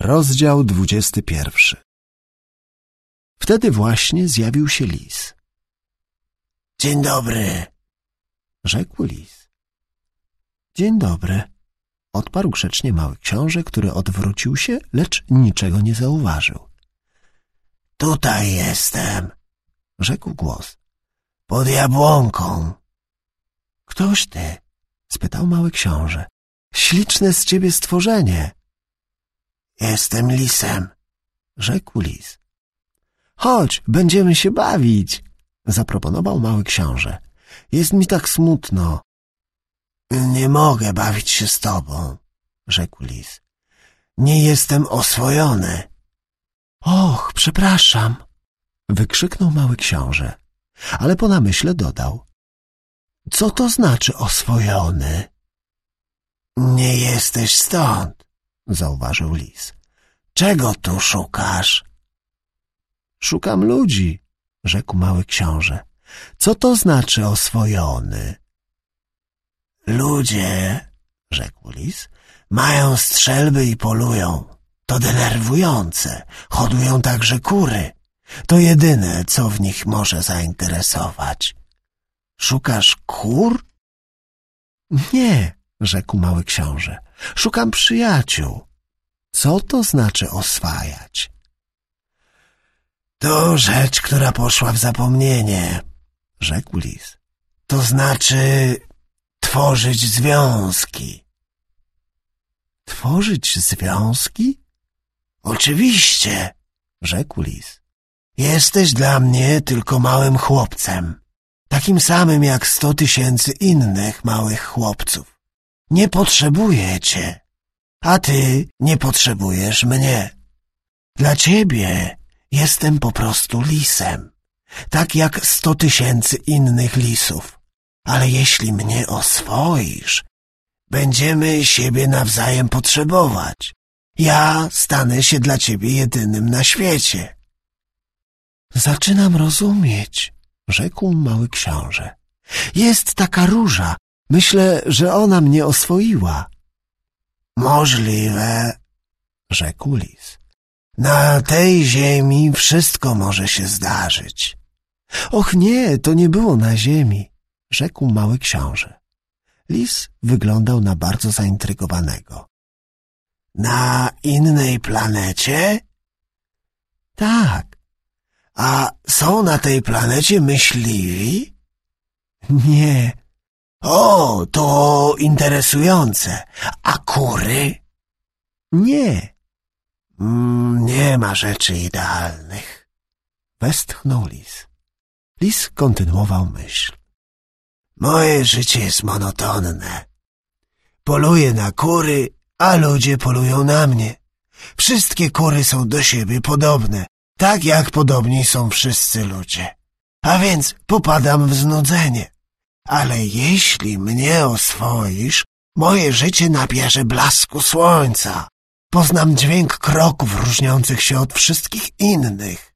Rozdział dwudziesty pierwszy Wtedy właśnie zjawił się lis. Dzień dobry, Rzekł lis. Dzień dobry. Odparł grzecznie mały książę, który odwrócił się, lecz niczego nie zauważył. tutaj jestem, Rzekł głos. pod jabłonką. Ktoś ty? spytał mały książę. Śliczne z ciebie stworzenie, Jestem lisem. rzekł lis. Chodź, będziemy się bawić, zaproponował mały książę. Jest mi tak smutno, Nie mogę bawić się z tobą, rzekł lis. nie jestem oswojony. Och, przepraszam, wykrzyknął mały książę, ale po namyśle dodał. Co to znaczy oswojony? Nie jesteś stąd. Zauważył lis. Czego tu szukasz? Szukam ludzi, rzekł mały książę. Co to znaczy oswojony? Ludzie, rzekł lis, mają strzelby i polują. To denerwujące. Hodują także kury. To jedyne, co w nich może zainteresować. Szukasz kur? Nie, rzekł mały książę. Szukam przyjaciół. Co to znaczy oswajać? To rzecz, która poszła w zapomnienie, Rzekł lis. to znaczy tworzyć związki. Tworzyć związki? Oczywiście, Rzekł lis. jesteś dla mnie tylko małym chłopcem, takim samym jak sto tysięcy innych małych chłopców. Nie potrzebuję cię, a ty nie potrzebujesz mnie. Dla ciebie jestem po prostu lisem, tak jak sto tysięcy innych lisów. Ale jeśli mnie oswoisz, będziemy siebie nawzajem potrzebować. Ja stanę się dla ciebie jedynym na świecie. Zaczynam rozumieć, rzekł mały książę. Jest taka róża. Myślę, że ona mnie oswoiła, Możliwe, rzekł lis. na tej ziemi wszystko może się zdarzyć. Och nie, to nie było na ziemi, rzekł mały książę. Lis wyglądał na bardzo zaintrygowanego. Na innej planecie? Tak, A są na tej planecie myśliwi? nie, O, to interesujące. A kury? nie, Mm, nie ma rzeczy idealnych. westchnął lis. Lis kontynuował myśl. Moje życie jest monotonne. Poluję na kury, a ludzie polują na mnie. Wszystkie kury są do siebie podobne, tak jak podobni są wszyscy ludzie. A więc popadam w znudzenie. Ale jeśli mnie oswoisz, moje życie nabierze blasku słońca. Poznam dźwięk kroków różniących się od wszystkich innych.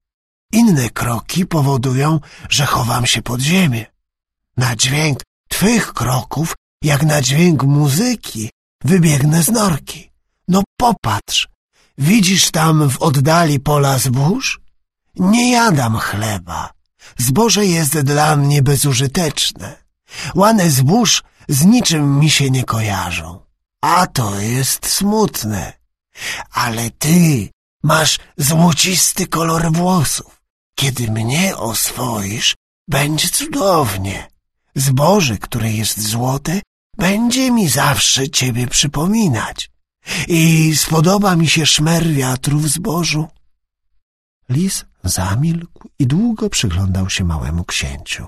Inne kroki powodują, że chowam się pod ziemię. Na dźwięk twych kroków, jak na dźwięk muzyki, wybiegnę z norki. No popatrz, widzisz tam w oddali pola zbóż? Nie jadam chleba. Zboże jest dla mnie bezużyteczne. Łany zbóż z niczym mi się nie kojarzą. A to jest smutne. Ale ty masz złocisty kolor włosów. Kiedy mnie oswoisz, będzie cudownie. Zboże, które jest złote, będzie mi zawsze ciebie przypominać. I spodoba mi się szmer wiatru w zbożu. Lis zamilkł i długo przyglądał się małemu księciu.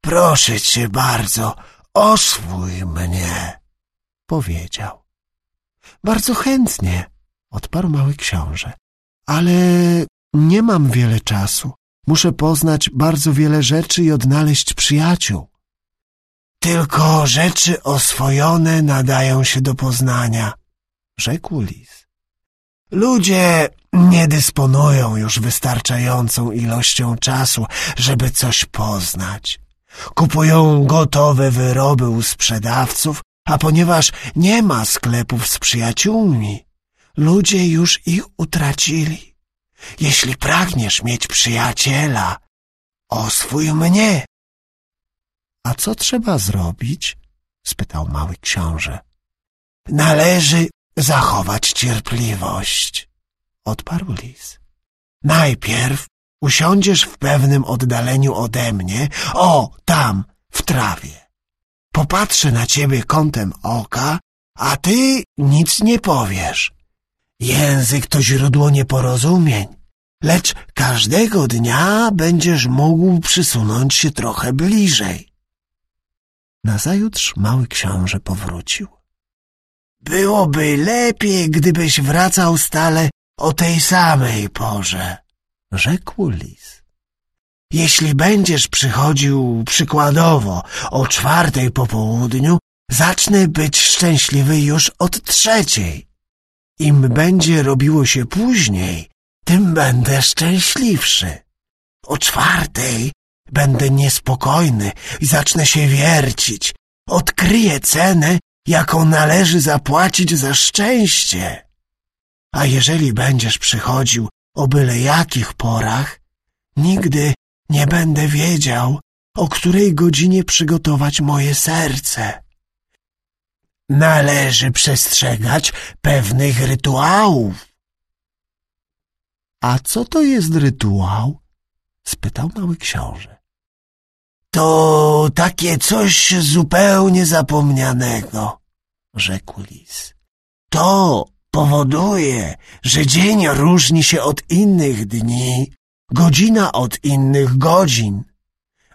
Proszę cię bardzo, oswój mnie. Powiedział. Bardzo chętnie, odparł mały książę. Ale nie mam wiele czasu. Muszę poznać bardzo wiele rzeczy i odnaleźć przyjaciół. Tylko rzeczy oswojone nadają się do poznania, Rzekł lis. Ludzie nie dysponują już wystarczającą ilością czasu, żeby coś poznać. Kupują gotowe wyroby u sprzedawców, a ponieważ nie ma sklepów z przyjaciółmi, Ludzie już ich utracili. Jeśli pragniesz mieć przyjaciela, oswój mnie. A co trzeba zrobić? spytał mały książę. Należy zachować cierpliwość, odparł lis. Najpierw usiądziesz w pewnym oddaleniu ode mnie, o, tam, w trawie. Popatrzę na ciebie kątem oka, a ty nic nie powiesz. Język to źródło nieporozumień, lecz każdego dnia będziesz mógł przysunąć się trochę bliżej. Nazajutrz mały książę powrócił. Byłoby lepiej, gdybyś wracał stale o tej samej porze, rzekł lis. Jeśli będziesz przychodził przykładowo o czwartej po południu, zacznę być szczęśliwy już od trzeciej. Im będzie robiło się później, tym będę szczęśliwszy. O czwartej będę niespokojny i zacznę się wiercić. Odkryję cenę, jaką należy zapłacić za szczęście. A jeżeli będziesz przychodził o byle jakich porach, nigdy nie będę wiedział, o której godzinie przygotować moje serce. Należy przestrzegać pewnych rytuałów. A co to jest rytuał? spytał mały książę. To takie coś zupełnie zapomnianego, rzekł lis. To powoduje, że dzień różni się od innych dni, godzina od innych godzin.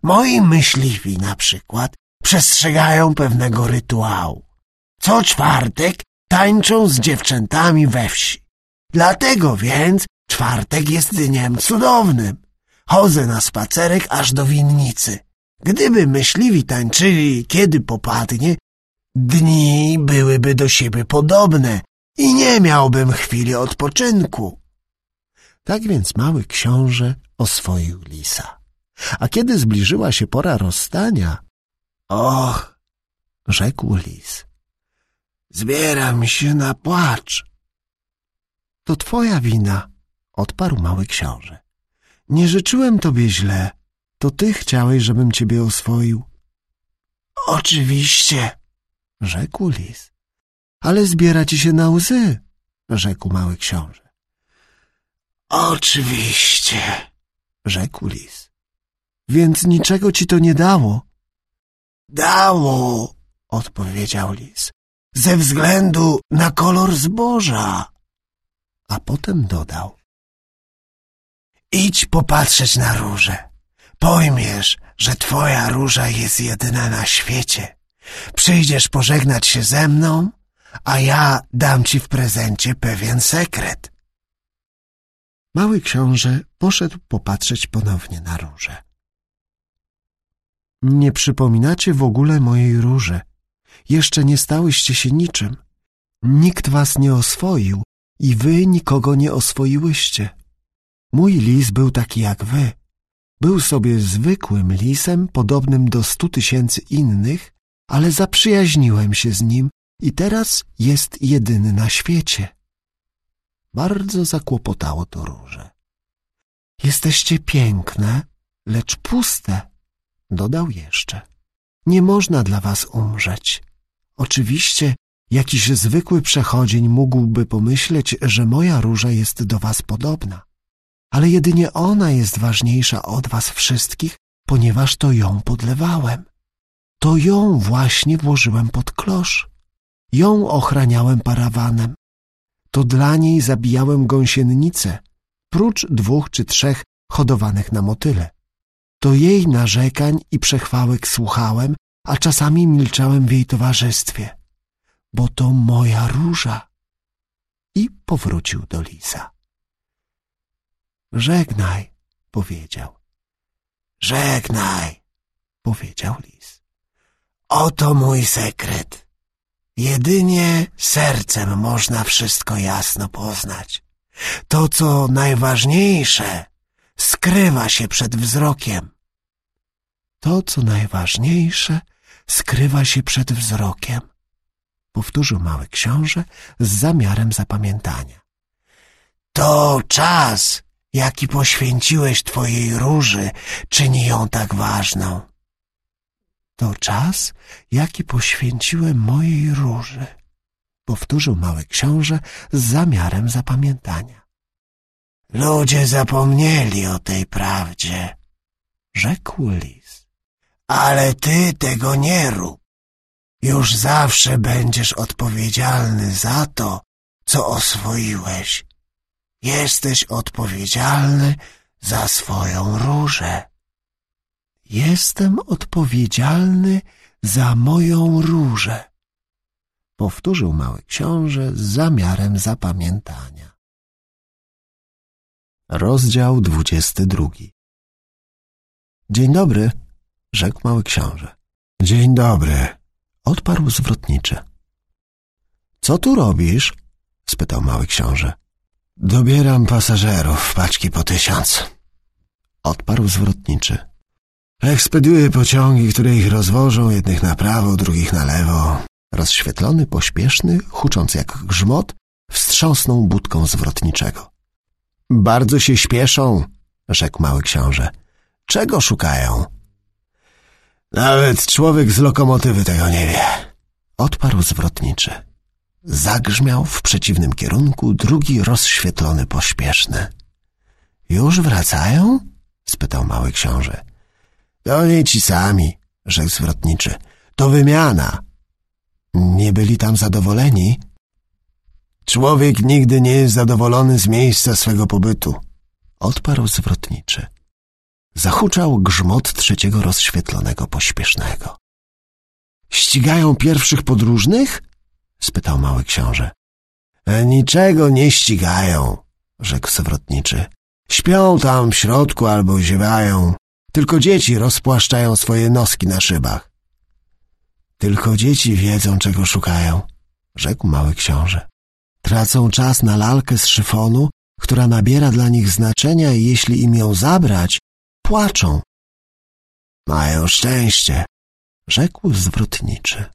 Moi myśliwi na przykład przestrzegają pewnego rytuału. Co czwartek tańczą z dziewczętami we wsi. Dlatego więc czwartek jest dniem cudownym. Chodzę na spacerek aż do winnicy. Gdyby myśliwi tańczyli, kiedy popadnie, dni byłyby do siebie podobne i nie miałbym chwili odpoczynku. Tak więc mały książę oswoił lisa. A kiedy zbliżyła się pora rozstania, och, rzekł lis, zbieram się na płacz. To twoja wina, odparł mały książę. Nie życzyłem tobie źle, to ty chciałeś, żebym ciebie oswoił. Oczywiście, rzekł lis. Ale zbiera ci się na łzy, rzekł mały książę. Oczywiście, rzekł lis. Więc niczego ci to nie dało? Dało, odpowiedział lis, ze względu na kolor zboża. A potem dodał. Idź popatrzeć na różę. Pojmiesz, że twoja róża jest jedyna na świecie. Przyjdziesz pożegnać się ze mną, a ja dam ci w prezencie pewien sekret. Mały książę poszedł popatrzeć ponownie na różę. Nie przypominacie w ogóle mojej róże. Jeszcze nie stałyście się niczym. Nikt was nie oswoił i wy nikogo nie oswoiłyście. Mój lis był taki jak wy. Był sobie zwykłym lisem, podobnym do stu tysięcy innych, ale zaprzyjaźniłem się z nim i teraz jest jedyny na świecie. Bardzo zakłopotało to róże. Jesteście piękne, lecz puste, dodał jeszcze. Nie można dla was umrzeć. Oczywiście jakiś zwykły przechodzień mógłby pomyśleć, że moja róża jest do was podobna ale jedynie ona jest ważniejsza od was wszystkich, ponieważ to ją podlewałem. To ją właśnie włożyłem pod klosz. Ją ochraniałem parawanem. To dla niej zabijałem gąsiennice, prócz dwóch czy trzech hodowanych na motyle. To jej narzekań i przechwałek słuchałem, a czasami milczałem w jej towarzystwie, bo to moja róża. I powrócił do lisa. Żegnaj, powiedział. Żegnaj, powiedział lis. Oto mój sekret. Jedynie sercem można wszystko jasno poznać. To, co najważniejsze, skrywa się przed wzrokiem. To, co najważniejsze, skrywa się przed wzrokiem, powtórzył mały książę z zamiarem zapamiętania. To czas, jaki poświęciłeś twojej róży, czyni ją tak ważną. To czas, jaki poświęciłem mojej róży, powtórzył mały książę z zamiarem zapamiętania. Ludzie zapomnieli o tej prawdzie, rzekł lis. Ale ty tego nie rób. Już zawsze będziesz odpowiedzialny za to, co oswoiłeś. Jesteś odpowiedzialny za swoją różę. Jestem odpowiedzialny za moją różę, powtórzył mały książę z zamiarem zapamiętania. Rozdział dwudziesty drugi Dzień dobry, rzekł mały książę. Dzień dobry, odparł zwrotniczy. Co tu robisz? spytał mały książę. Dobieram pasażerów, paczki po tysiąc. Odparł zwrotniczy. Ekspeduję pociągi, które ich rozwożą, jednych na prawo, drugich na lewo. Rozświetlony, pośpieszny, hucząc jak grzmot, wstrząsnął budką zwrotniczego. Bardzo się śpieszą, rzekł mały książę. Czego szukają? Nawet człowiek z lokomotywy tego nie wie. Odparł zwrotniczy. Zagrzmiał w przeciwnym kierunku drugi rozświetlony pośpieszny. Już wracają? spytał mały książę. To nie ci sami, rzekł zwrotniczy. To wymiana. Nie byli tam zadowoleni? Człowiek nigdy nie jest zadowolony z miejsca swego pobytu. Odparł zwrotniczy. Zahuczał grzmot trzeciego rozświetlonego pośpiesznego. Ścigają pierwszych podróżnych? spytał mały książę. Niczego nie ścigają, rzekł zwrotniczy. Śpią tam w środku albo ziewają. Tylko dzieci rozpłaszczają swoje noski na szybach. Tylko dzieci wiedzą, czego szukają, rzekł mały książę. Tracą czas na lalkę z szyfonu, która nabiera dla nich znaczenia i jeśli im ją zabrać, płaczą. Mają szczęście, rzekł zwrotniczy.